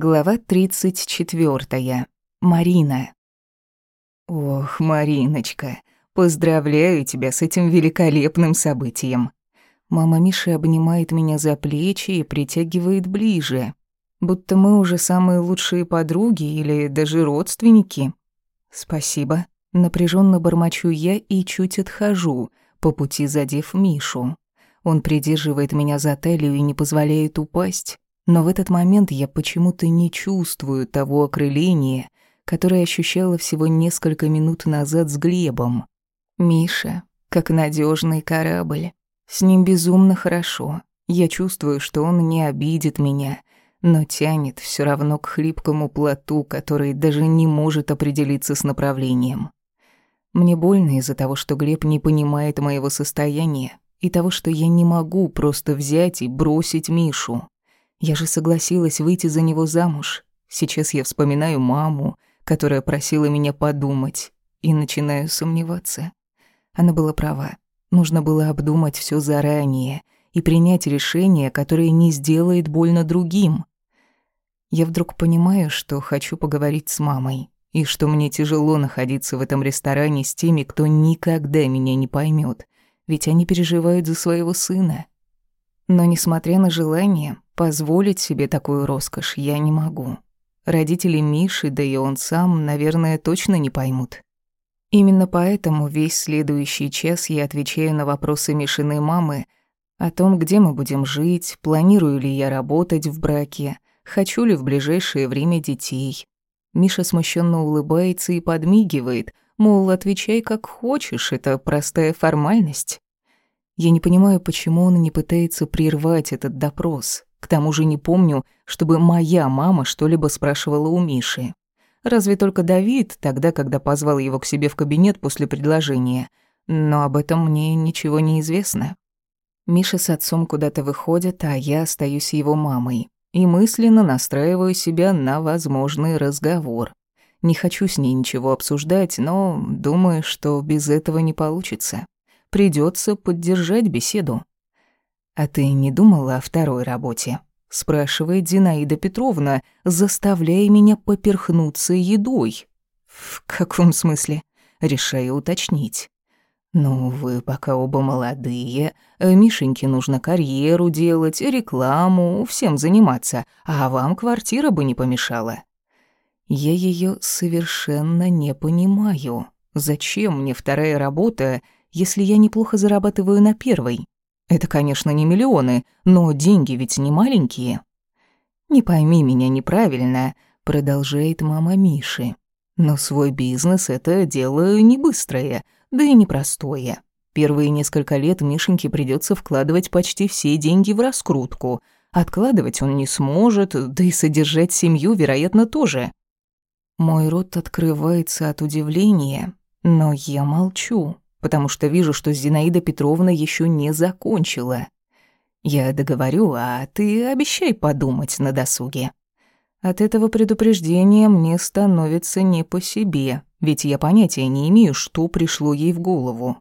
Глава 34. Марина. Ох, Мариночка, поздравляю тебя с этим великолепным событием. Мама Миши обнимает меня за плечи и притягивает ближе, будто мы уже самые лучшие подруги или даже родственники. Спасибо. Напряженно бормочу я и чуть отхожу, по пути задев Мишу. Он придерживает меня за талию и не позволяет упасть. Но в этот момент я почему-то не чувствую того окрыления, которое ощущала всего несколько минут назад с Глебом. Миша, как надежный корабль. С ним безумно хорошо. Я чувствую, что он не обидит меня, но тянет все равно к хлипкому плоту, который даже не может определиться с направлением. Мне больно из-за того, что Глеб не понимает моего состояния и того, что я не могу просто взять и бросить Мишу. Я же согласилась выйти за него замуж. Сейчас я вспоминаю маму, которая просила меня подумать, и начинаю сомневаться. Она была права. Нужно было обдумать все заранее и принять решение, которое не сделает больно другим. Я вдруг понимаю, что хочу поговорить с мамой, и что мне тяжело находиться в этом ресторане с теми, кто никогда меня не поймет, ведь они переживают за своего сына. Но, несмотря на желание, позволить себе такую роскошь я не могу. Родители Миши, да и он сам, наверное, точно не поймут. Именно поэтому весь следующий час я отвечаю на вопросы Мишиной мамы о том, где мы будем жить, планирую ли я работать в браке, хочу ли в ближайшее время детей. Миша смущенно улыбается и подмигивает, мол, отвечай как хочешь, это простая формальность. Я не понимаю, почему он не пытается прервать этот допрос. К тому же не помню, чтобы моя мама что-либо спрашивала у Миши. Разве только Давид, тогда, когда позвал его к себе в кабинет после предложения. Но об этом мне ничего не известно. Миша с отцом куда-то выходят, а я остаюсь его мамой. И мысленно настраиваю себя на возможный разговор. Не хочу с ней ничего обсуждать, но думаю, что без этого не получится. Придется поддержать беседу. «А ты не думала о второй работе?» — спрашивает Зинаида Петровна, заставляя меня поперхнуться едой. «В каком смысле?» — решаю уточнить. «Ну, вы пока оба молодые, Мишеньке нужно карьеру делать, рекламу, всем заниматься, а вам квартира бы не помешала». Я ее совершенно не понимаю. Зачем мне вторая работа, если я неплохо зарабатываю на первой. Это, конечно, не миллионы, но деньги ведь не маленькие. Не пойми меня неправильно, продолжает мама Миши. Но свой бизнес это дело не быстрое, да и непростое. Первые несколько лет Мишеньке придется вкладывать почти все деньги в раскрутку. Откладывать он не сможет, да и содержать семью, вероятно, тоже. Мой рот открывается от удивления, но я молчу потому что вижу, что Зинаида Петровна еще не закончила. Я договорю, а ты обещай подумать на досуге. От этого предупреждения мне становится не по себе, ведь я понятия не имею, что пришло ей в голову.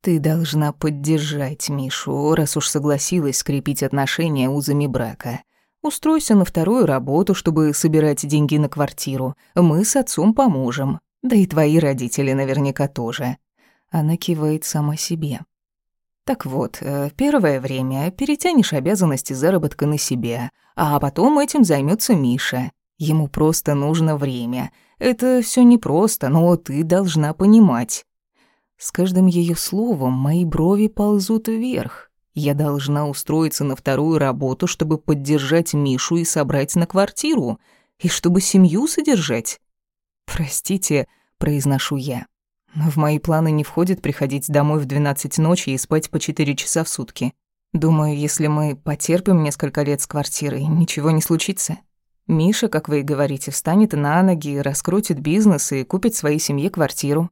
Ты должна поддержать Мишу, раз уж согласилась скрепить отношения узами брака. Устройся на вторую работу, чтобы собирать деньги на квартиру. Мы с отцом поможем. Да и твои родители наверняка тоже. Она кивает сама себе. Так вот, э, первое время перетянешь обязанности заработка на себя, а потом этим займется Миша. Ему просто нужно время. Это все непросто, но ты должна понимать. С каждым ее словом мои брови ползут вверх. Я должна устроиться на вторую работу, чтобы поддержать Мишу и собрать на квартиру, и чтобы семью содержать. «Простите», — произношу я. В мои планы не входит приходить домой в 12 ночи и спать по 4 часа в сутки. Думаю, если мы потерпим несколько лет с квартирой, ничего не случится. Миша, как вы и говорите, встанет на ноги, раскрутит бизнес и купит своей семье квартиру.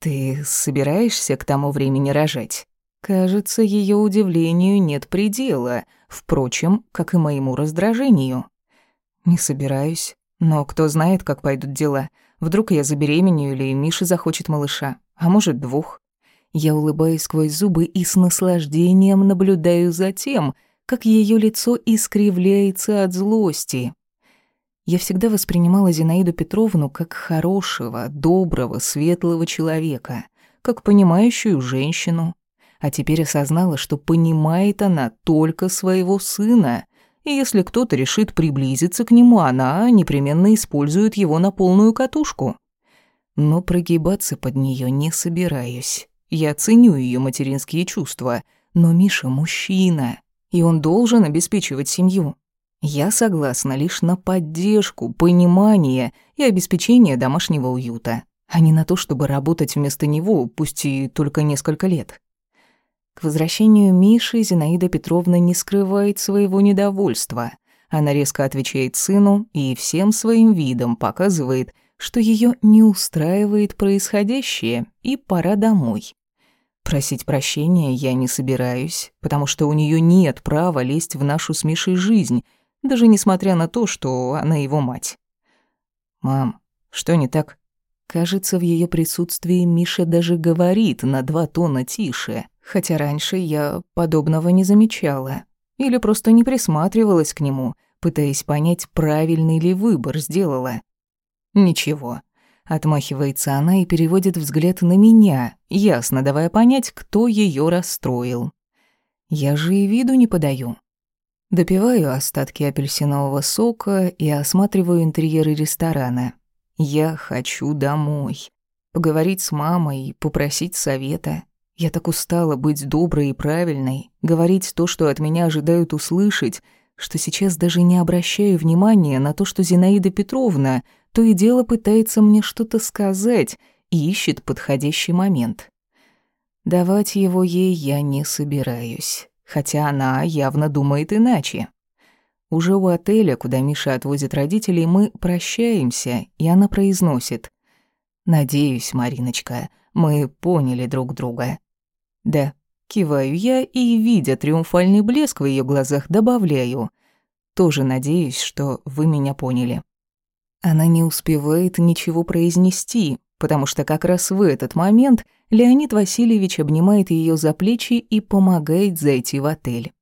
Ты собираешься к тому времени рожать? Кажется, ее удивлению нет предела, впрочем, как и моему раздражению. Не собираюсь, но кто знает, как пойдут дела. Вдруг я забеременею или Миша захочет малыша, а может, двух. Я улыбаюсь сквозь зубы и с наслаждением наблюдаю за тем, как ее лицо искривляется от злости. Я всегда воспринимала Зинаиду Петровну как хорошего, доброго, светлого человека, как понимающую женщину. А теперь осознала, что понимает она только своего сына, и если кто-то решит приблизиться к нему, она непременно использует его на полную катушку. Но прогибаться под нее не собираюсь. Я ценю ее материнские чувства, но Миша мужчина, и он должен обеспечивать семью. Я согласна лишь на поддержку, понимание и обеспечение домашнего уюта, а не на то, чтобы работать вместо него, пусть и только несколько лет. К возвращению Миши Зинаида Петровна не скрывает своего недовольства. Она резко отвечает сыну и всем своим видом показывает, что ее не устраивает происходящее и пора домой. Просить прощения я не собираюсь, потому что у нее нет права лезть в нашу с Мишей жизнь, даже несмотря на то, что она его мать. «Мам, что не так?» Кажется, в ее присутствии Миша даже говорит на два тона тише, хотя раньше я подобного не замечала или просто не присматривалась к нему, пытаясь понять, правильный ли выбор сделала. «Ничего». Отмахивается она и переводит взгляд на меня, ясно давая понять, кто ее расстроил. Я же и виду не подаю. Допиваю остатки апельсинового сока и осматриваю интерьеры ресторана. Я хочу домой. Поговорить с мамой и попросить совета. Я так устала быть доброй и правильной, говорить то, что от меня ожидают услышать, что сейчас даже не обращаю внимания на то, что Зинаида Петровна то и дело пытается мне что-то сказать и ищет подходящий момент. Давать его ей я не собираюсь, хотя она явно думает иначе. Уже у отеля, куда Миша отвозит родителей, мы прощаемся, и она произносит. «Надеюсь, Мариночка, мы поняли друг друга». «Да», киваю я и, видя триумфальный блеск в ее глазах, добавляю. «Тоже надеюсь, что вы меня поняли». Она не успевает ничего произнести, потому что как раз в этот момент Леонид Васильевич обнимает ее за плечи и помогает зайти в отель.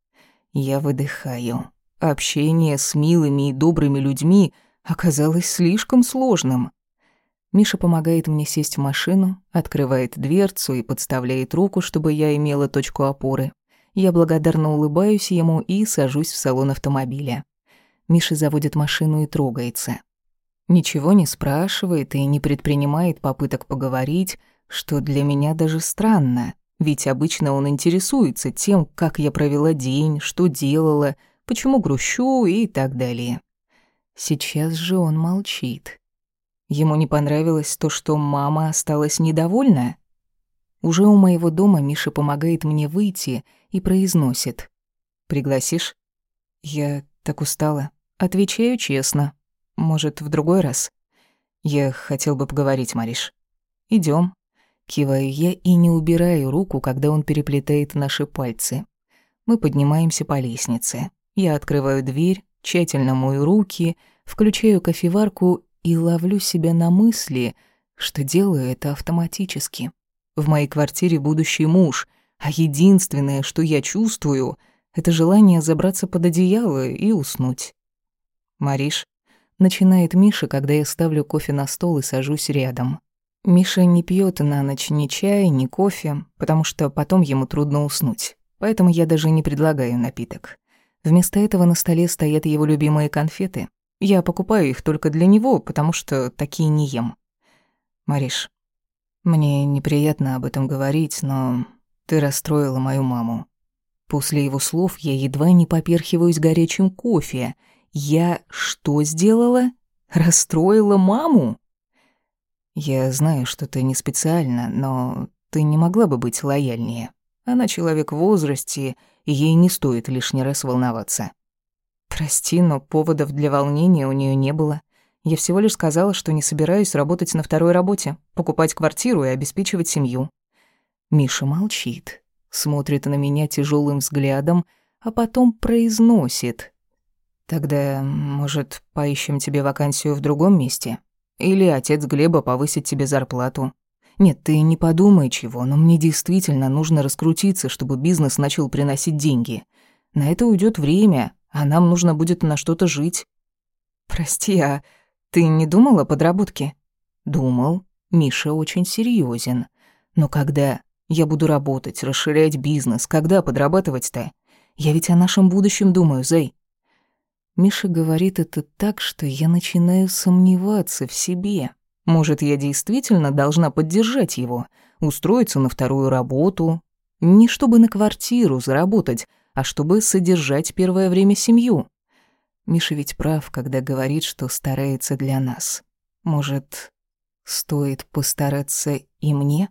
Я выдыхаю. Общение с милыми и добрыми людьми оказалось слишком сложным. Миша помогает мне сесть в машину, открывает дверцу и подставляет руку, чтобы я имела точку опоры. Я благодарно улыбаюсь ему и сажусь в салон автомобиля. Миша заводит машину и трогается. Ничего не спрашивает и не предпринимает попыток поговорить, что для меня даже странно, ведь обычно он интересуется тем, как я провела день, что делала, почему грущу и так далее. Сейчас же он молчит. Ему не понравилось то, что мама осталась недовольна? Уже у моего дома Миша помогает мне выйти и произносит. «Пригласишь?» Я так устала. Отвечаю честно. Может, в другой раз? Я хотел бы поговорить, Мариш. Идем. Киваю я и не убираю руку, когда он переплетает наши пальцы. Мы поднимаемся по лестнице. Я открываю дверь, тщательно мою руки, включаю кофеварку и ловлю себя на мысли, что делаю это автоматически. В моей квартире будущий муж, а единственное, что я чувствую, это желание забраться под одеяло и уснуть. Мариш, Начинает Миша, когда я ставлю кофе на стол и сажусь рядом. Миша не пьет на ночь ни чая, ни кофе, потому что потом ему трудно уснуть. Поэтому я даже не предлагаю напиток. Вместо этого на столе стоят его любимые конфеты. Я покупаю их только для него, потому что такие не ем. Мариш, мне неприятно об этом говорить, но ты расстроила мою маму. После его слов я едва не поперхиваюсь горячим кофе — я что сделала? Расстроила маму? Я знаю, что ты не специально, но ты не могла бы быть лояльнее. Она человек в возрасте, ей не стоит лишний раз волноваться. Прости, но поводов для волнения у нее не было. Я всего лишь сказала, что не собираюсь работать на второй работе, покупать квартиру и обеспечивать семью. Миша молчит, смотрит на меня тяжелым взглядом, а потом произносит, Тогда, может, поищем тебе вакансию в другом месте? Или отец Глеба повысит тебе зарплату? Нет, ты не подумай чего, но мне действительно нужно раскрутиться, чтобы бизнес начал приносить деньги. На это уйдет время, а нам нужно будет на что-то жить. Прости, а ты не думал о подработке? Думал. Миша очень серьезен. Но когда я буду работать, расширять бизнес, когда подрабатывать-то? Я ведь о нашем будущем думаю, Зай. Миша говорит это так, что я начинаю сомневаться в себе. Может, я действительно должна поддержать его, устроиться на вторую работу, не чтобы на квартиру заработать, а чтобы содержать первое время семью. Миша ведь прав, когда говорит, что старается для нас. Может, стоит постараться и мне?